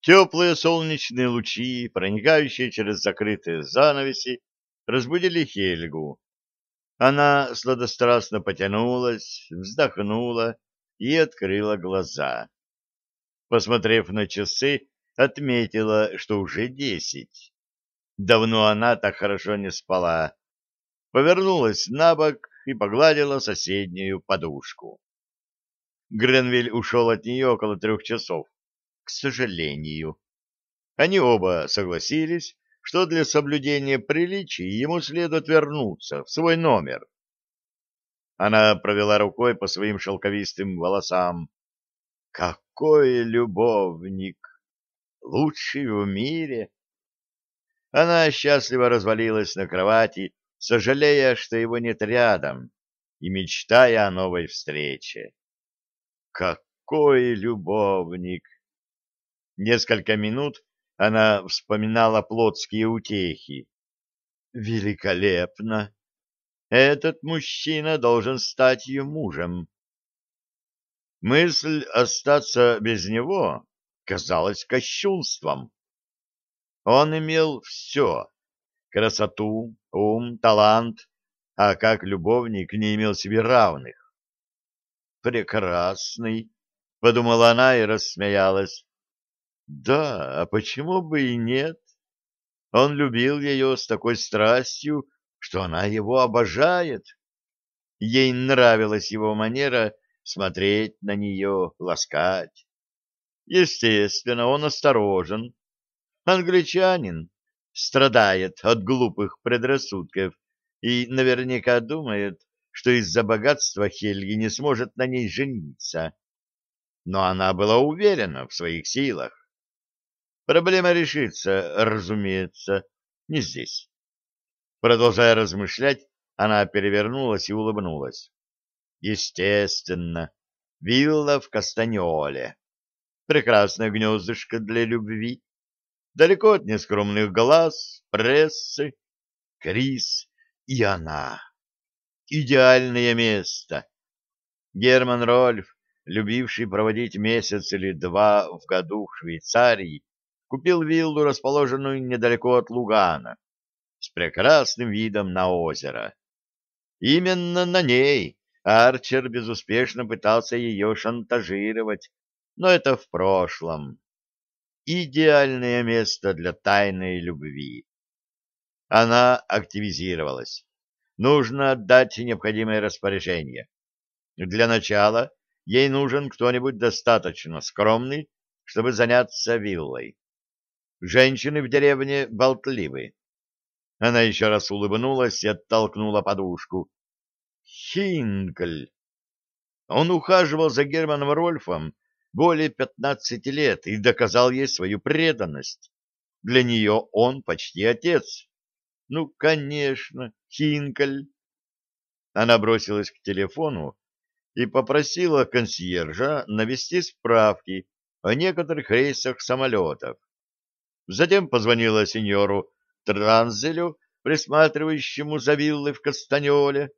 Теплые солнечные лучи, проникающие через закрытые занавеси, разбудили Хельгу. Она сладострастно потянулась, вздохнула и открыла глаза. Посмотрев на часы, отметила, что уже десять. Давно она так хорошо не спала. Повернулась на бок и погладила соседнюю подушку. Гренвиль ушел от нее около трех часов к сожалению. Они оба согласились, что для соблюдения приличий ему следует вернуться в свой номер. Она провела рукой по своим шелковистым волосам. Какой любовник! Лучший в мире! Она счастливо развалилась на кровати, сожалея, что его нет рядом, и мечтая о новой встрече. Какой любовник! Несколько минут она вспоминала плотские утехи. «Великолепно! Этот мужчина должен стать ее мужем!» Мысль остаться без него казалась кощунством. Он имел все — красоту, ум, талант, а как любовник не имел себе равных. «Прекрасный!» — подумала она и рассмеялась. Да, а почему бы и нет? Он любил ее с такой страстью, что она его обожает. Ей нравилась его манера смотреть на нее, ласкать. Естественно, он осторожен. Англичанин страдает от глупых предрассудков и наверняка думает, что из-за богатства Хельги не сможет на ней жениться. Но она была уверена в своих силах. Проблема решится, разумеется, не здесь. Продолжая размышлять, она перевернулась и улыбнулась. Естественно, вилла в Кастаньоле. Прекрасное гнездышко для любви. Далеко от нескромных глаз, прессы, Крис и она. Идеальное место. Герман Рольф, любивший проводить месяц или два в году в Швейцарии, купил виллу, расположенную недалеко от Лугана, с прекрасным видом на озеро. Именно на ней Арчер безуспешно пытался ее шантажировать, но это в прошлом. Идеальное место для тайной любви. Она активизировалась. Нужно отдать необходимое распоряжение. Для начала ей нужен кто-нибудь достаточно скромный, чтобы заняться виллой. Женщины в деревне болтливы. Она еще раз улыбнулась и оттолкнула подушку. Хинкль! Он ухаживал за Германом Рольфом более пятнадцати лет и доказал ей свою преданность. Для нее он почти отец. Ну, конечно, Хинкаль. Она бросилась к телефону и попросила консьержа навести справки о некоторых рейсах самолетов. Затем позвонила сеньору Транзелю, присматривающему за виллой в Кастанеоле,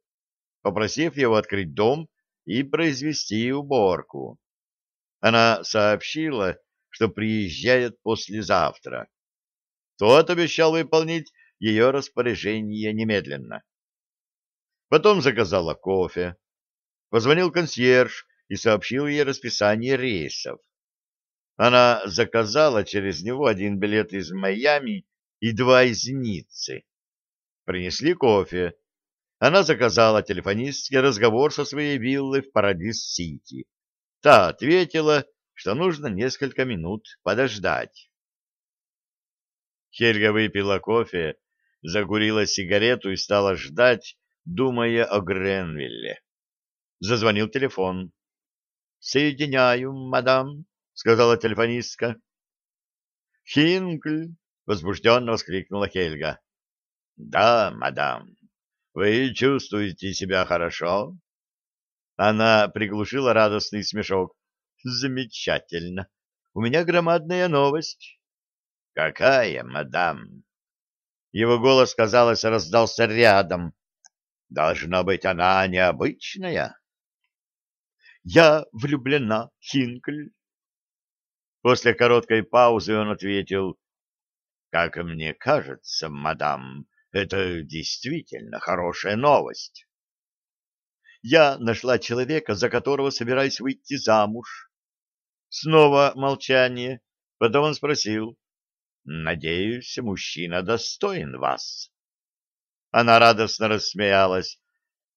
попросив его открыть дом и произвести уборку. Она сообщила, что приезжает послезавтра. Тот обещал выполнить ее распоряжение немедленно. Потом заказала кофе. Позвонил консьерж и сообщил ей расписание рейсов. Она заказала через него один билет из Майами и два из Ниццы. Принесли кофе. Она заказала телефонистский разговор со своей виллы в Парадис-Сити. Та ответила, что нужно несколько минут подождать. Хельга выпила кофе, закурила сигарету и стала ждать, думая о Гренвилле. Зазвонил телефон. «Соединяю, мадам», сказала телефонистка. «Хинкль!» — возбужденно воскликнула Хельга. «Да, мадам, вы чувствуете себя хорошо?» Она приглушила радостный смешок. «Замечательно! У меня громадная новость!» «Какая, мадам?» Его голос, казалось, раздался рядом. «Должна быть, она необычная!» «Я влюблена, Хинкль!» После короткой паузы он ответил, «Как мне кажется, мадам, это действительно хорошая новость. Я нашла человека, за которого собираюсь выйти замуж». Снова молчание. Потом он спросил, «Надеюсь, мужчина достоин вас». Она радостно рассмеялась.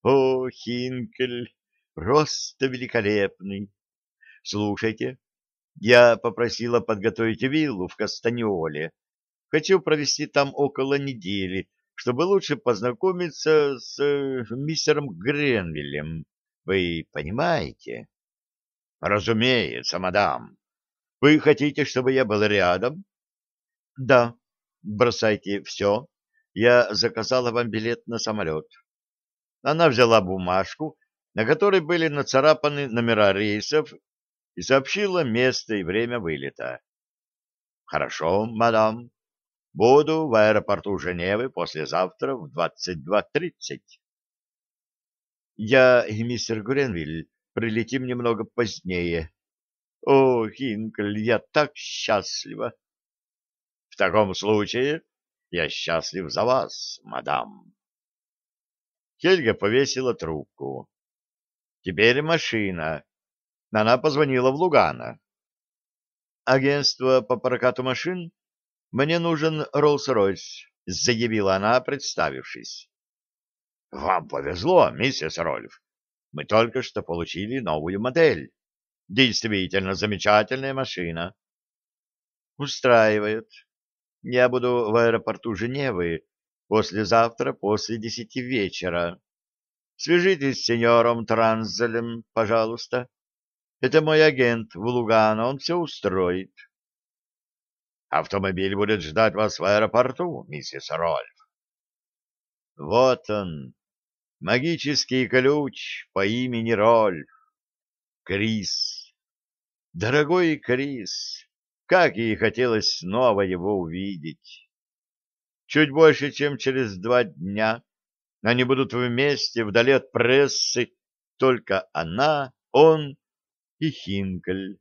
«О, Хинкель, просто великолепный! Слушайте, я попросила подготовить виллу в Кастаниоле. Хочу провести там около недели, чтобы лучше познакомиться с э, мистером Гренвиллем. Вы понимаете? Разумеется, мадам. Вы хотите, чтобы я был рядом? Да. Бросайте все. Я заказала вам билет на самолет. Она взяла бумажку, на которой были нацарапаны номера рейсов и сообщила место и время вылета. «Хорошо, мадам. Буду в аэропорту Женевы послезавтра в 22.30». «Я и мистер Гренвиль прилетим немного позднее». «О, Хинкль, я так счастлива!» «В таком случае я счастлив за вас, мадам». Хельга повесила трубку. «Теперь машина» она позвонила в Лугана. «Агентство по прокату машин? Мне нужен Роллс-Ройс», — заявила она, представившись. «Вам повезло, миссис Рольф. Мы только что получили новую модель. Действительно замечательная машина». «Устраивает. Я буду в аэропорту Женевы послезавтра после десяти вечера. Свяжитесь с сеньором Транзелем, пожалуйста». Это мой агент в Лугано, он все устроит. Автомобиль будет ждать вас в аэропорту, миссис Рольф. Вот он, магический ключ по имени Рольф. Крис. Дорогой Крис, как ей хотелось снова его увидеть. Чуть больше, чем через два дня они будут вместе, вдали от прессы, только она, он хихинкаль.